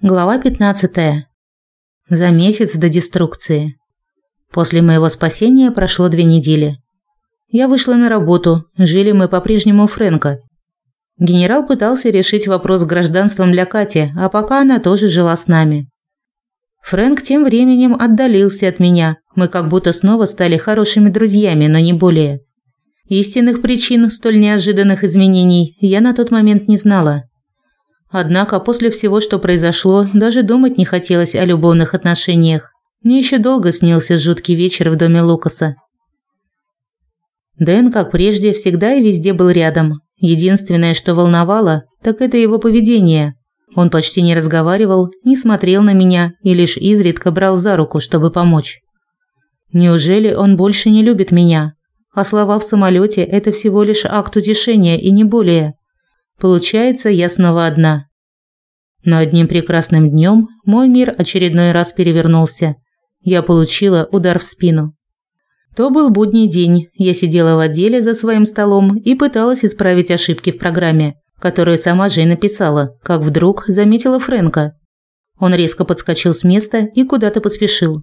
Глава 15. За месяц до деструкции. После моего спасения прошло две недели. Я вышла на работу, жили мы по-прежнему у Фрэнка. Генерал пытался решить вопрос с гражданством для Кати, а пока она тоже жила с нами. Фрэнк тем временем отдалился от меня. Мы как будто снова стали хорошими друзьями, но не более. Истинных причин столь неожиданных изменений я на тот момент не знала. Однако после всего, что произошло, даже думать не хотелось о любовных отношениях. Мне еще долго снился жуткий вечер в доме Лукаса. Дэн, как прежде, всегда и везде был рядом. Единственное, что волновало, так это его поведение. Он почти не разговаривал, не смотрел на меня и лишь изредка брал за руку, чтобы помочь. Неужели он больше не любит меня? А слова в самолете – это всего лишь акт утешения и не более. Получается, я снова одна. Но одним прекрасным днем мой мир очередной раз перевернулся. Я получила удар в спину. То был будний день. Я сидела в отделе за своим столом и пыталась исправить ошибки в программе, которую сама же и написала, как вдруг заметила Фрэнка. Он резко подскочил с места и куда-то поспешил.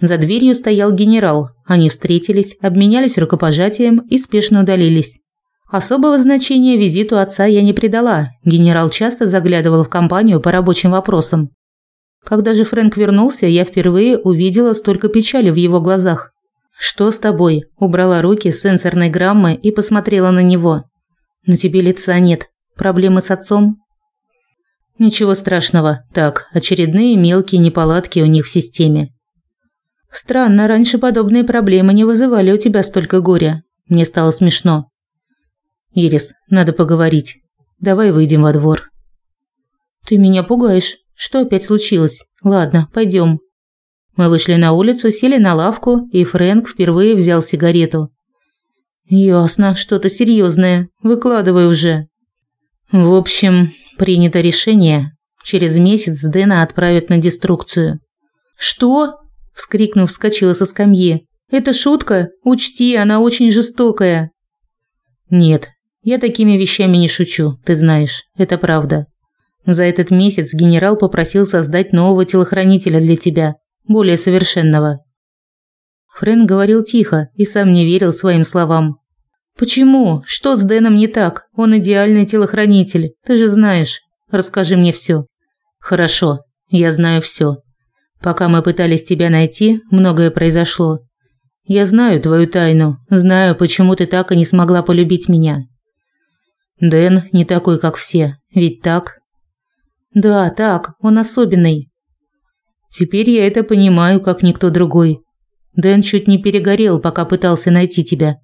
За дверью стоял генерал. Они встретились, обменялись рукопожатием и спешно удалились. Особого значения визиту отца я не придала. Генерал часто заглядывал в компанию по рабочим вопросам. Когда же Фрэнк вернулся, я впервые увидела столько печали в его глазах. «Что с тобой?» – убрала руки с сенсорной граммы и посмотрела на него. «Но тебе лица нет. Проблемы с отцом?» «Ничего страшного. Так, очередные мелкие неполадки у них в системе». «Странно, раньше подобные проблемы не вызывали у тебя столько горя. Мне стало смешно. Ирис, надо поговорить. Давай выйдем во двор. Ты меня пугаешь. Что опять случилось? Ладно, пойдем. Мы вышли на улицу, сели на лавку, и Фрэнк впервые взял сигарету. Ясно, что-то серьезное. Выкладывай уже. В общем, принято решение. Через месяц Дэна отправят на деструкцию. Что? вскрикнув, вскочила со скамьи. Это шутка? Учти, она очень жестокая. Нет, я такими вещами не шучу, ты знаешь, это правда. За этот месяц генерал попросил создать нового телохранителя для тебя, более совершенного. Фрэнк говорил тихо и сам не верил своим словам. Почему? Что с Дэном не так? Он идеальный телохранитель, ты же знаешь. Расскажи мне все. Хорошо, я знаю все. Пока мы пытались тебя найти, многое произошло. Я знаю твою тайну, знаю, почему ты так и не смогла полюбить меня. Дэн не такой, как все, ведь так? Да, так, он особенный. Теперь я это понимаю, как никто другой. Дэн чуть не перегорел, пока пытался найти тебя.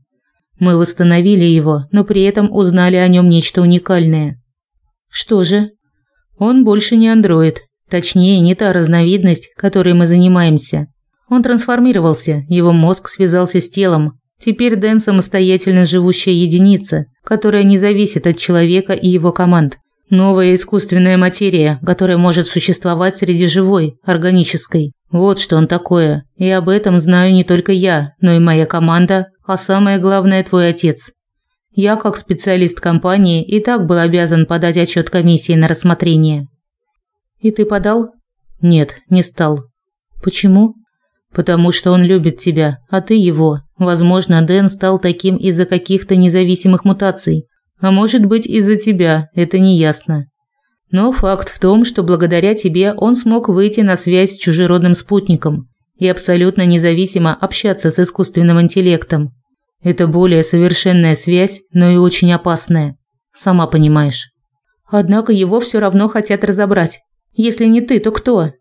Мы восстановили его, но при этом узнали о нем нечто уникальное. Что же? Он больше не андроид, точнее, не та разновидность, которой мы занимаемся. Он трансформировался, его мозг связался с телом, Теперь Дэн самостоятельно живущая единица, которая не зависит от человека и его команд. Новая искусственная материя, которая может существовать среди живой, органической. Вот что он такое. И об этом знаю не только я, но и моя команда, а самое главное твой отец. Я, как специалист компании, и так был обязан подать отчет комиссии на рассмотрение. И ты подал? Нет, не стал. Почему? Потому что он любит тебя, а ты его. Возможно, Дэн стал таким из-за каких-то независимых мутаций. А может быть, из-за тебя, это неясно. Но факт в том, что благодаря тебе он смог выйти на связь с чужеродным спутником и абсолютно независимо общаться с искусственным интеллектом. Это более совершенная связь, но и очень опасная. Сама понимаешь. Однако его все равно хотят разобрать. Если не ты, то кто?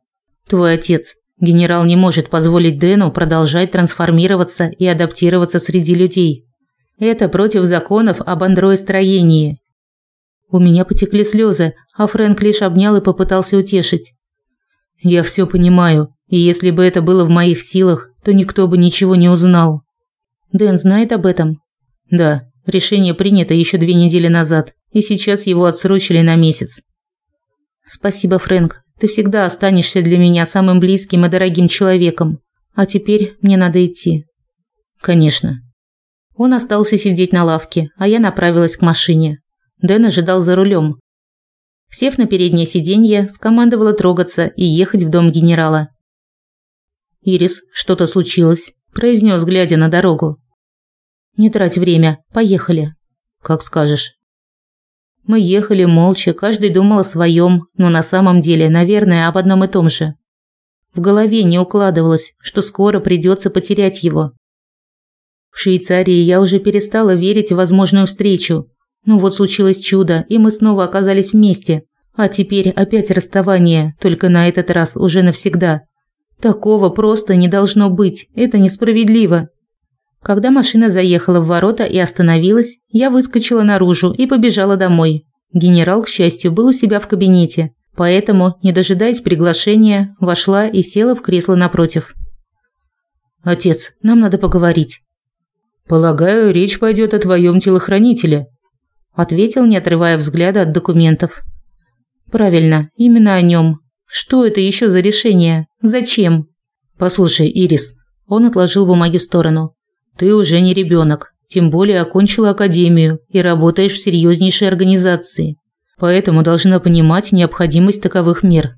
Твой отец. Генерал не может позволить Дэну продолжать трансформироваться и адаптироваться среди людей. Это против законов об андроистроении. У меня потекли слезы, а Фрэнк лишь обнял и попытался утешить. Я все понимаю, и если бы это было в моих силах, то никто бы ничего не узнал. Дэн знает об этом? Да, решение принято еще две недели назад, и сейчас его отсрочили на месяц. Спасибо, Фрэнк. Ты всегда останешься для меня самым близким и дорогим человеком. А теперь мне надо идти. Конечно. Он остался сидеть на лавке, а я направилась к машине. Дэн ожидал за рулем. Сев на переднее сиденье, скомандовала трогаться и ехать в дом генерала. «Ирис, что-то случилось?» – произнес, глядя на дорогу. «Не трать время, поехали». «Как скажешь». Мы ехали молча, каждый думал о своем, но на самом деле, наверное, об одном и том же. В голове не укладывалось, что скоро придется потерять его. В Швейцарии я уже перестала верить в возможную встречу. Но вот случилось чудо, и мы снова оказались вместе. А теперь опять расставание, только на этот раз уже навсегда. Такого просто не должно быть, это несправедливо. Когда машина заехала в ворота и остановилась, я выскочила наружу и побежала домой. Генерал, к счастью, был у себя в кабинете, поэтому, не дожидаясь приглашения, вошла и села в кресло напротив. «Отец, нам надо поговорить». «Полагаю, речь пойдет о твоем телохранителе», – ответил, не отрывая взгляда от документов. «Правильно, именно о нем. Что это еще за решение? Зачем?» «Послушай, Ирис», – он отложил бумаги в сторону. Ты уже не ребенок, тем более окончила академию и работаешь в серьезнейшей организации. Поэтому должна понимать необходимость таковых мер.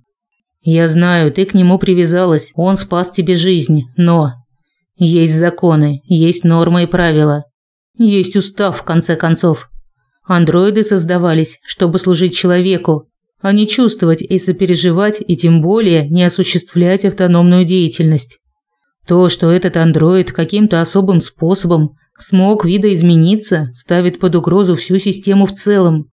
Я знаю, ты к нему привязалась, он спас тебе жизнь, но есть законы, есть нормы и правила. Есть устав в конце концов. Андроиды создавались, чтобы служить человеку, а не чувствовать и сопереживать, и тем более не осуществлять автономную деятельность. То, что этот андроид каким-то особым способом смог видоизмениться, ставит под угрозу всю систему в целом.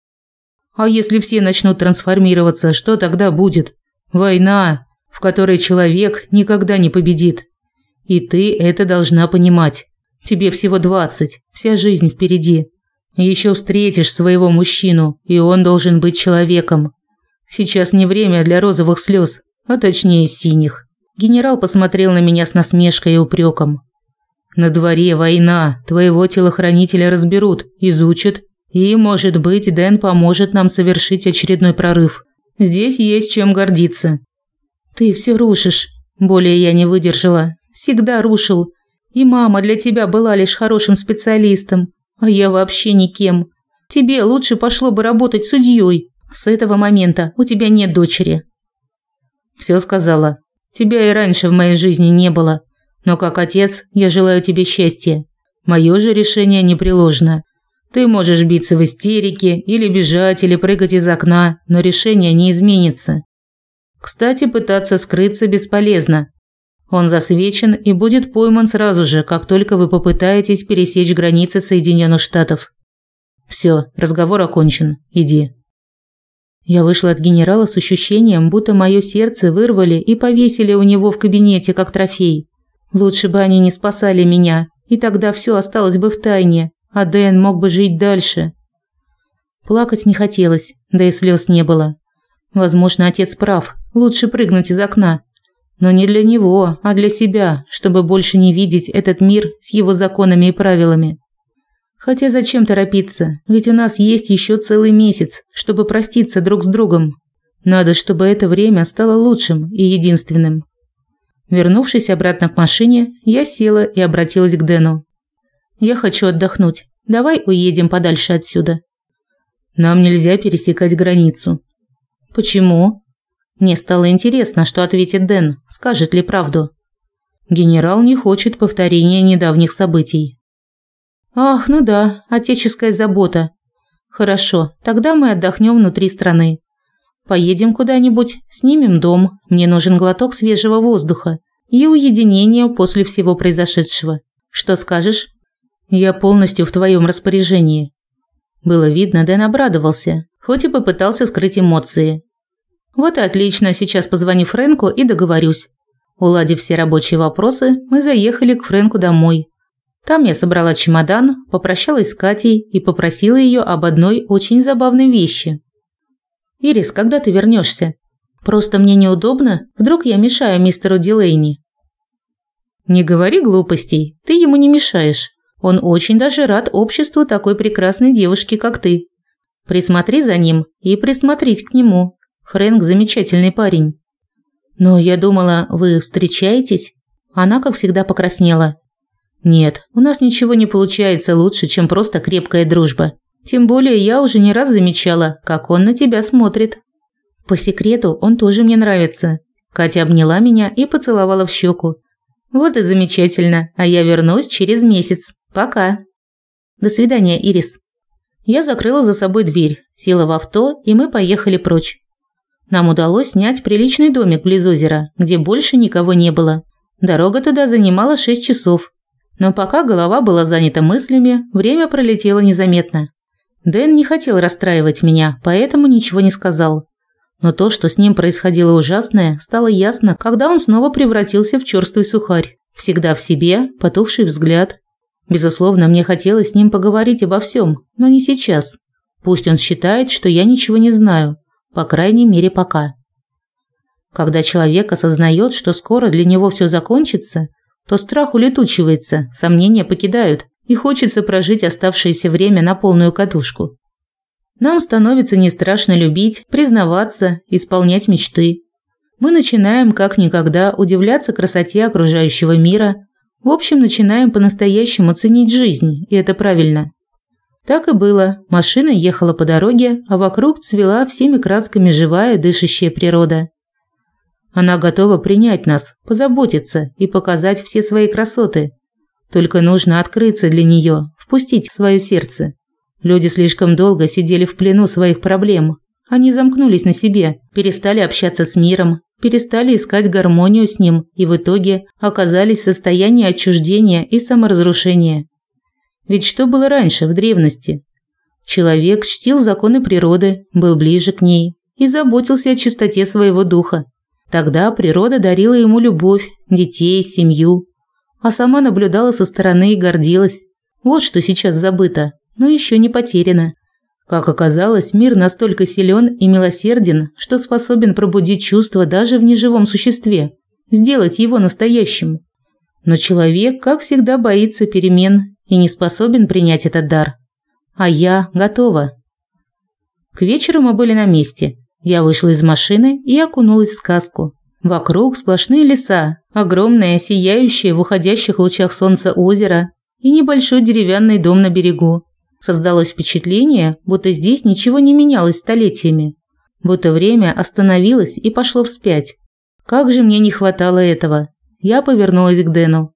А если все начнут трансформироваться, что тогда будет? Война, в которой человек никогда не победит. И ты это должна понимать. Тебе всего 20, вся жизнь впереди. Еще встретишь своего мужчину, и он должен быть человеком. Сейчас не время для розовых слез, а точнее синих. Генерал посмотрел на меня с насмешкой и упреком. На дворе война, твоего телохранителя разберут, изучат, и, может быть, Дэн поможет нам совершить очередной прорыв. Здесь есть чем гордиться. Ты все рушишь. Более я не выдержала. Всегда рушил. И мама для тебя была лишь хорошим специалистом, а я вообще никем. Тебе лучше пошло бы работать судьей. С этого момента у тебя нет дочери. Все сказала. Тебя и раньше в моей жизни не было, но как отец я желаю тебе счастья. Мое же решение непреложно. Ты можешь биться в истерике или бежать или прыгать из окна, но решение не изменится. Кстати, пытаться скрыться бесполезно. Он засвечен и будет пойман сразу же, как только вы попытаетесь пересечь границы Соединенных Штатов. Все, разговор окончен. Иди. Я вышла от генерала с ощущением, будто мое сердце вырвали и повесили у него в кабинете как трофей. Лучше бы они не спасали меня, и тогда все осталось бы в тайне, а Дэн мог бы жить дальше. Плакать не хотелось, да и слез не было. Возможно, отец прав, лучше прыгнуть из окна. Но не для него, а для себя, чтобы больше не видеть этот мир с его законами и правилами. Хотя зачем торопиться? Ведь у нас есть еще целый месяц, чтобы проститься друг с другом. Надо, чтобы это время стало лучшим и единственным. Вернувшись обратно к машине, я села и обратилась к Дэну. Я хочу отдохнуть. Давай уедем подальше отсюда. Нам нельзя пересекать границу. Почему? Мне стало интересно, что ответит Дэн, скажет ли правду. Генерал не хочет повторения недавних событий. Ах, ну да, отеческая забота. Хорошо, тогда мы отдохнем внутри страны. Поедем куда-нибудь, снимем дом. Мне нужен глоток свежего воздуха и уединение после всего произошедшего. Что скажешь? Я полностью в твоем распоряжении. Было видно, Дэн обрадовался, хоть и попытался скрыть эмоции. Вот и отлично, сейчас позвоню Фрэнку и договорюсь. Уладив все рабочие вопросы, мы заехали к Фрэнку домой. Там я собрала чемодан, попрощалась с Катей и попросила ее об одной очень забавной вещи. «Ирис, когда ты вернешься? Просто мне неудобно, вдруг я мешаю мистеру Дилейни». «Не говори глупостей, ты ему не мешаешь. Он очень даже рад обществу такой прекрасной девушки, как ты. Присмотри за ним и присмотрись к нему. Фрэнк замечательный парень». «Но я думала, вы встречаетесь?» Она, как всегда, покраснела. Нет, у нас ничего не получается лучше, чем просто крепкая дружба. Тем более я уже не раз замечала, как он на тебя смотрит. По секрету, он тоже мне нравится. Катя обняла меня и поцеловала в щеку. Вот и замечательно, а я вернусь через месяц. Пока. До свидания, Ирис. Я закрыла за собой дверь, села в авто, и мы поехали прочь. Нам удалось снять приличный домик близ озера, где больше никого не было. Дорога туда занимала 6 часов. Но пока голова была занята мыслями, время пролетело незаметно. Дэн не хотел расстраивать меня, поэтому ничего не сказал. Но то, что с ним происходило ужасное, стало ясно, когда он снова превратился в черствый сухарь. Всегда в себе, потухший взгляд, Безусловно, мне хотелось с ним поговорить обо всем, но не сейчас. Пусть он считает, что я ничего не знаю, по крайней мере, пока. Когда человек осознает, что скоро для него все закончится, то страх улетучивается, сомнения покидают, и хочется прожить оставшееся время на полную катушку. Нам становится не страшно любить, признаваться, исполнять мечты. Мы начинаем как никогда удивляться красоте окружающего мира – в общем, начинаем по-настоящему ценить жизнь, и это правильно. Так и было. Машина ехала по дороге, а вокруг цвела всеми красками живая, дышащая природа. Она готова принять нас, позаботиться и показать все свои красоты. Только нужно открыться для нее, впустить в свое сердце. Люди слишком долго сидели в плену своих проблем. Они замкнулись на себе, перестали общаться с миром, перестали искать гармонию с ним и в итоге оказались в состоянии отчуждения и саморазрушения. Ведь что было раньше, в древности? Человек чтил законы природы, был ближе к ней и заботился о чистоте своего духа. Тогда природа дарила ему любовь, детей, семью, а сама наблюдала со стороны и гордилась. Вот что сейчас забыто, но еще не потеряно. Как оказалось, мир настолько силен и милосерден, что способен пробудить чувства даже в неживом существе, сделать его настоящим. Но человек, как всегда, боится перемен и не способен принять этот дар. А я готова. К вечеру мы были на месте. Я вышла из машины и окунулась в сказку. Вокруг сплошные леса, огромное, сияющее в уходящих лучах солнца озеро и небольшой деревянный дом на берегу. Создалось впечатление, будто здесь ничего не менялось столетиями. Будто время остановилось и пошло вспять. Как же мне не хватало этого. Я повернулась к Дэну.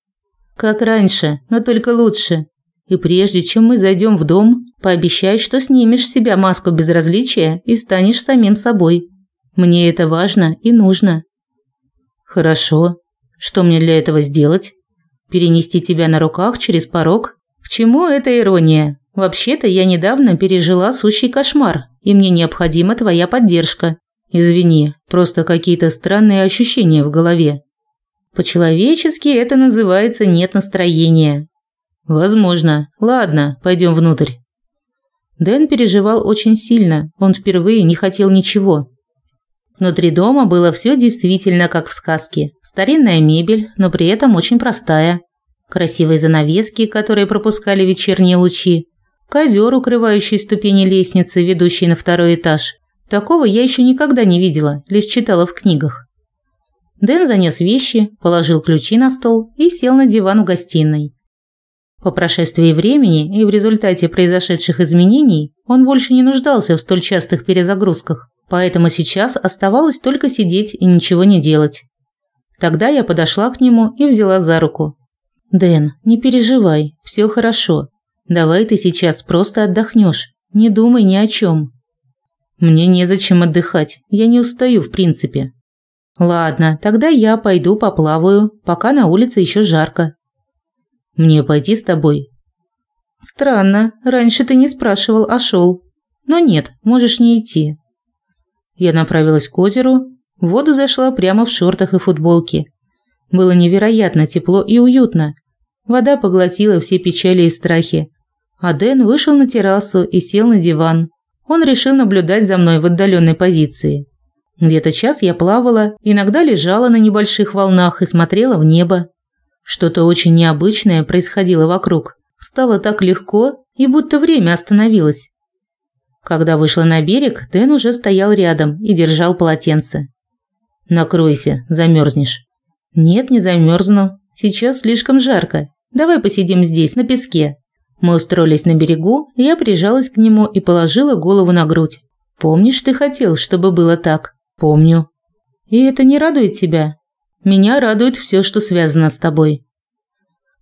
Как раньше, но только лучше. И прежде чем мы зайдем в дом, пообещай, что снимешь с себя маску безразличия и станешь самим собой. Мне это важно и нужно. Хорошо. Что мне для этого сделать? Перенести тебя на руках через порог? К чему эта ирония? Вообще-то я недавно пережила сущий кошмар, и мне необходима твоя поддержка. Извини, просто какие-то странные ощущения в голове. По-человечески это называется нет настроения. Возможно. Ладно, пойдем внутрь. Дэн переживал очень сильно. Он впервые не хотел ничего. Внутри дома было все действительно как в сказке. Старинная мебель, но при этом очень простая. Красивые занавески, которые пропускали вечерние лучи, ковер, укрывающий ступени лестницы, ведущей на второй этаж. Такого я еще никогда не видела, лишь читала в книгах. Дэн занес вещи, положил ключи на стол и сел на диван в гостиной. По прошествии времени и в результате произошедших изменений он больше не нуждался в столь частых перезагрузках, поэтому сейчас оставалось только сидеть и ничего не делать. Тогда я подошла к нему и взяла за руку. «Дэн, не переживай, все хорошо. Давай ты сейчас просто отдохнешь. Не думай ни о чем. Мне незачем отдыхать. Я не устаю в принципе. Ладно, тогда я пойду поплаваю, пока на улице еще жарко. Мне пойти с тобой? Странно. Раньше ты не спрашивал, а шел. Но нет, можешь не идти. Я направилась к озеру. В воду зашла прямо в шортах и футболке. Было невероятно тепло и уютно. Вода поглотила все печали и страхи, а Дэн вышел на террасу и сел на диван. Он решил наблюдать за мной в отдаленной позиции. Где-то час я плавала, иногда лежала на небольших волнах и смотрела в небо. Что-то очень необычное происходило вокруг. Стало так легко, и будто время остановилось. Когда вышла на берег, Дэн уже стоял рядом и держал полотенце. «Накройся, замерзнешь». «Нет, не замерзну. Сейчас слишком жарко. Давай посидим здесь, на песке. Мы устроились на берегу, я прижалась к нему и положила голову на грудь. «Помнишь, ты хотел, чтобы было так?» Помню. И это не радует тебя? Меня радует все, что связано с тобой.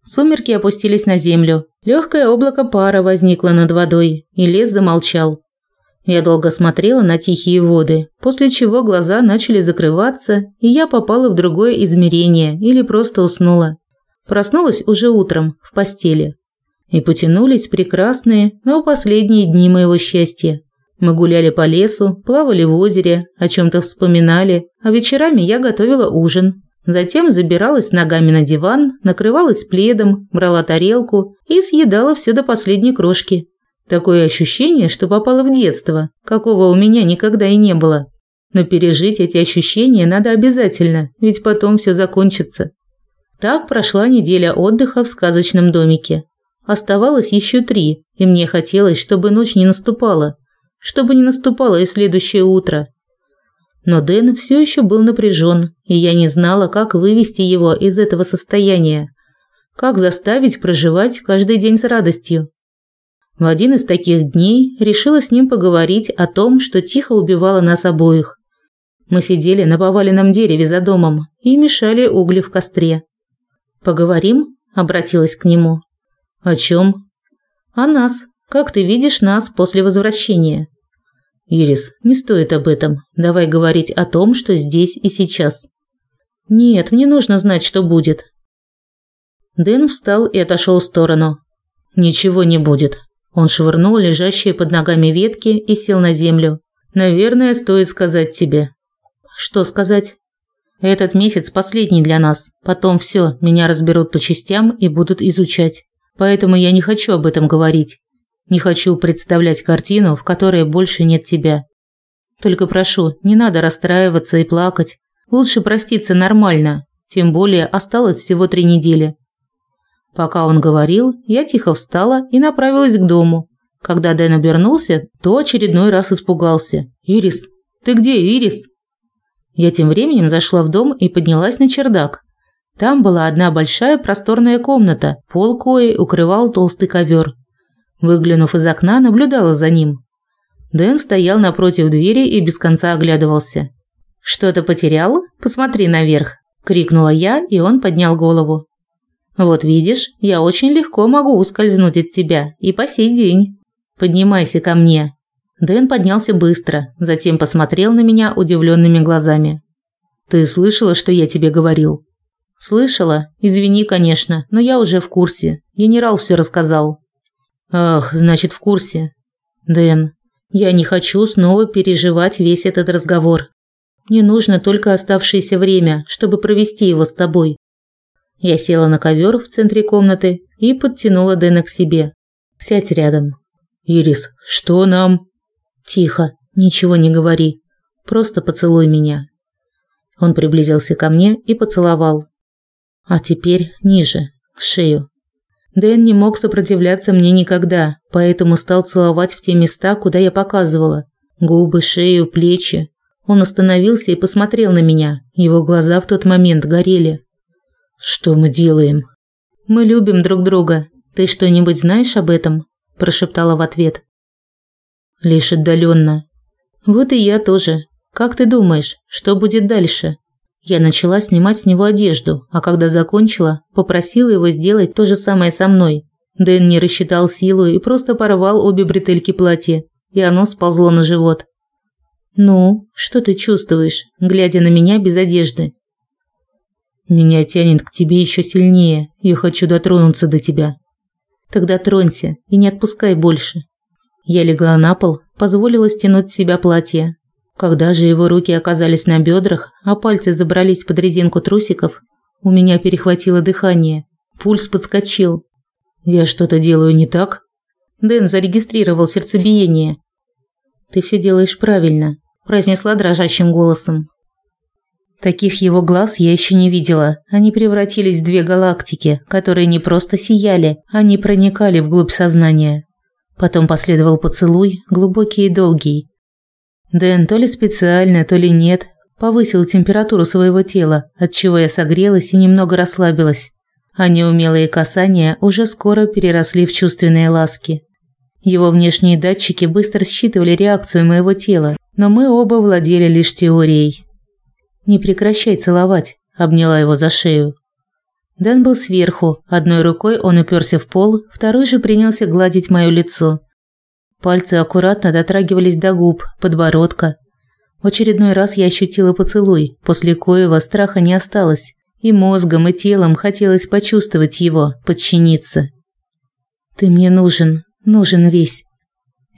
Сумерки опустились на землю. Легкое облако пара возникло над водой, и лес замолчал. Я долго смотрела на тихие воды, после чего глаза начали закрываться, и я попала в другое измерение или просто уснула. Проснулась уже утром в постели. И потянулись прекрасные, но последние дни моего счастья. Мы гуляли по лесу, плавали в озере, о чем то вспоминали, а вечерами я готовила ужин. Затем забиралась ногами на диван, накрывалась пледом, брала тарелку и съедала все до последней крошки. Такое ощущение, что попала в детство, какого у меня никогда и не было. Но пережить эти ощущения надо обязательно, ведь потом все закончится. Так прошла неделя отдыха в сказочном домике. Оставалось еще три, и мне хотелось, чтобы ночь не наступала, чтобы не наступало и следующее утро. Но Дэн все еще был напряжен, и я не знала, как вывести его из этого состояния, как заставить проживать каждый день с радостью. В один из таких дней решила с ним поговорить о том, что тихо убивало нас обоих. Мы сидели на поваленном дереве за домом и мешали угли в костре. «Поговорим?» – обратилась к нему. «О чем?» «О нас. Как ты видишь нас после возвращения?» «Ирис, не стоит об этом. Давай говорить о том, что здесь и сейчас». «Нет, мне нужно знать, что будет». Дэн встал и отошел в сторону. «Ничего не будет. Он швырнул лежащие под ногами ветки и сел на землю. Наверное, стоит сказать тебе. Что сказать? Этот месяц последний для нас. Потом все, меня разберут по частям и будут изучать. Поэтому я не хочу об этом говорить. Не хочу представлять картину, в которой больше нет тебя. Только прошу, не надо расстраиваться и плакать. Лучше проститься нормально. Тем более осталось всего три недели. Пока он говорил, я тихо встала и направилась к дому. Когда Дэн обернулся, то очередной раз испугался. «Ирис! Ты где, Ирис?» Я тем временем зашла в дом и поднялась на чердак. Там была одна большая просторная комната, пол кои укрывал толстый ковер. Выглянув из окна, наблюдала за ним. Дэн стоял напротив двери и без конца оглядывался. «Что-то потерял? Посмотри наверх!» – крикнула я, и он поднял голову. Вот видишь, я очень легко могу ускользнуть от тебя и по сей день. Поднимайся ко мне. Дэн поднялся быстро, затем посмотрел на меня удивленными глазами. Ты слышала, что я тебе говорил? Слышала. Извини, конечно, но я уже в курсе. Генерал все рассказал. Ах, значит, в курсе. Дэн, я не хочу снова переживать весь этот разговор. Мне нужно только оставшееся время, чтобы провести его с тобой. Я села на ковер в центре комнаты и подтянула Дэна к себе. «Сядь рядом». «Ирис, что нам?» «Тихо, ничего не говори. Просто поцелуй меня». Он приблизился ко мне и поцеловал. А теперь ниже, в шею. Дэн не мог сопротивляться мне никогда, поэтому стал целовать в те места, куда я показывала. Губы, шею, плечи. Он остановился и посмотрел на меня. Его глаза в тот момент горели. Что мы делаем? Мы любим друг друга. Ты что-нибудь знаешь об этом? прошептала в ответ. Лишь отдаленно. Вот и я тоже. Как ты думаешь, что будет дальше? Я начала снимать с него одежду, а когда закончила, попросила его сделать то же самое со мной. Дэн не рассчитал силу и просто порвал обе бретельки платья, и оно сползло на живот. «Ну, что ты чувствуешь, глядя на меня без одежды?» Меня тянет к тебе еще сильнее. Я хочу дотронуться до тебя. Тогда тронься и не отпускай больше. Я легла на пол, позволила стянуть с себя платье. Когда же его руки оказались на бедрах, а пальцы забрались под резинку трусиков, у меня перехватило дыхание. Пульс подскочил. Я что-то делаю не так? Дэн зарегистрировал сердцебиение. Ты все делаешь правильно, произнесла дрожащим голосом. Таких его глаз я еще не видела. Они превратились в две галактики, которые не просто сияли, они проникали вглубь сознания. Потом последовал поцелуй, глубокий и долгий. Дэн то ли специально, то ли нет, повысил температуру своего тела, отчего я согрелась и немного расслабилась. А неумелые касания уже скоро переросли в чувственные ласки. Его внешние датчики быстро считывали реакцию моего тела, Но мы оба владели лишь теорией. «Не прекращай целовать», – обняла его за шею. Дэн был сверху, одной рукой он уперся в пол, второй же принялся гладить моё лицо. Пальцы аккуратно дотрагивались до губ, подбородка. В очередной раз я ощутила поцелуй, после коего страха не осталось, и мозгом, и телом хотелось почувствовать его, подчиниться. «Ты мне нужен, нужен весь».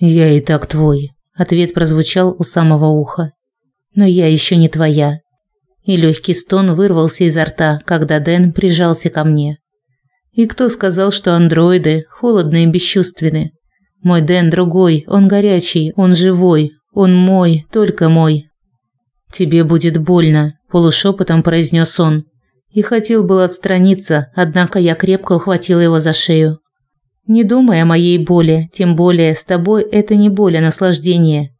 «Я и так твой», – ответ прозвучал у самого уха. «Но я еще не твоя». И легкий стон вырвался изо рта, когда Дэн прижался ко мне. И кто сказал, что андроиды холодные и бесчувственны? Мой Дэн другой, он горячий, он живой, он мой, только мой. Тебе будет больно, полушепотом произнес он. И хотел был отстраниться, однако я крепко ухватила его за шею. Не думай о моей боли, тем более с тобой это не боль, а наслаждение.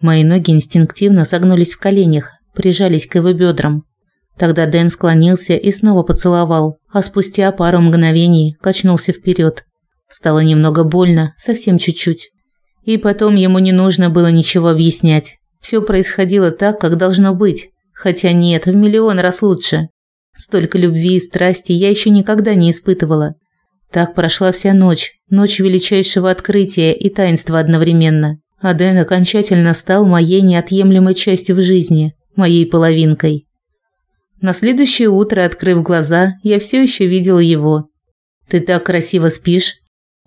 Мои ноги инстинктивно согнулись в коленях, прижались к его бедрам. Тогда Дэн склонился и снова поцеловал, а спустя пару мгновений качнулся вперед. Стало немного больно, совсем чуть-чуть. И потом ему не нужно было ничего объяснять. Все происходило так, как должно быть. Хотя нет, в миллион раз лучше. Столько любви и страсти я еще никогда не испытывала. Так прошла вся ночь, ночь величайшего открытия и таинства одновременно. А Дэн окончательно стал моей неотъемлемой частью в жизни, моей половинкой. На следующее утро, открыв глаза, я все еще видела его. «Ты так красиво спишь»,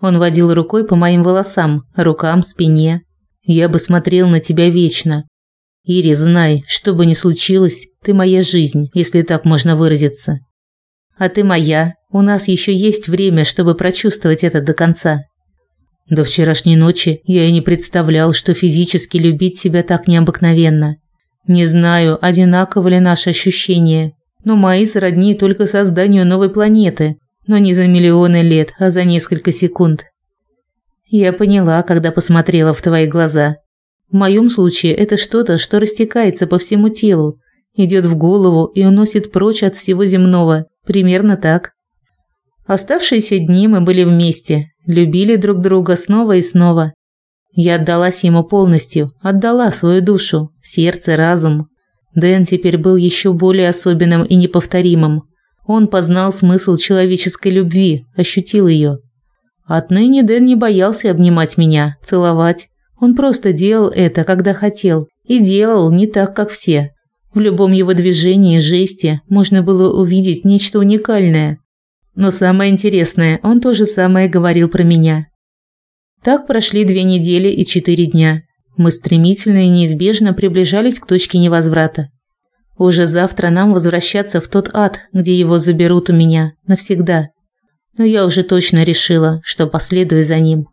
он водил рукой по моим волосам, рукам, спине. Я бы смотрел на тебя вечно. Ири, знай, что бы ни случилось, ты моя жизнь, если так можно выразиться. А ты моя. У нас еще есть время, чтобы прочувствовать это до конца. До вчерашней ночи я и не представлял, что физически любить себя так необыкновенно. Не знаю, одинаково ли наши ощущения, но мои сродни только созданию новой планеты, но не за миллионы лет, а за несколько секунд. Я поняла, когда посмотрела в твои глаза. В моем случае это что-то, что растекается по всему телу, идет в голову и уносит прочь от всего земного. Примерно так. Оставшиеся дни мы были вместе, любили друг друга снова и снова. Я отдалась ему полностью, отдала свою душу, сердце, разум. Дэн теперь был еще более особенным и неповторимым. Он познал смысл человеческой любви, ощутил ее. Отныне Дэн не боялся обнимать меня, целовать. Он просто делал это, когда хотел, и делал не так, как все. В любом его движении и жесте можно было увидеть нечто уникальное. Но самое интересное, он то же самое говорил про меня. Так прошли две недели и четыре дня. Мы стремительно и неизбежно приближались к точке невозврата. Уже завтра нам возвращаться в тот ад, где его заберут у меня навсегда. Но я уже точно решила, что последую за ним.